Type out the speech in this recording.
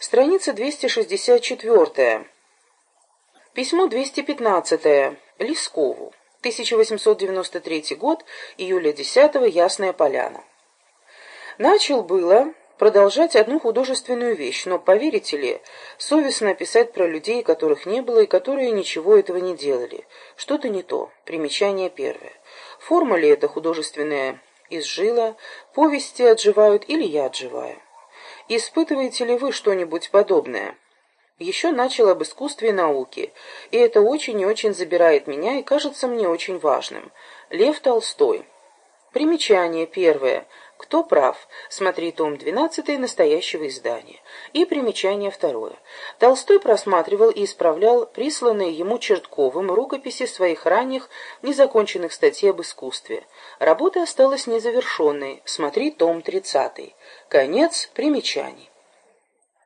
Страница 264. Письмо 215. Лескову. 1893 год, июля 10 -го, Ясная Поляна. Начал было продолжать одну художественную вещь, но, поверите ли, совестно писать про людей, которых не было и которые ничего этого не делали. Что-то не то. Примечание первое. Форма ли это художественная изжила, повести отживают или я отживаю? Испытываете ли вы что-нибудь подобное? Еще начал об искусстве и науке, и это очень и очень забирает меня и кажется мне очень важным. Лев Толстой. Примечание первое. Кто прав? Смотри том 12 настоящего издания. И примечание второе. Толстой просматривал и исправлял присланные ему Чертковым рукописи своих ранних незаконченных статей об искусстве. Работа осталась незавершенной. Смотри том 30. Конец примечаний.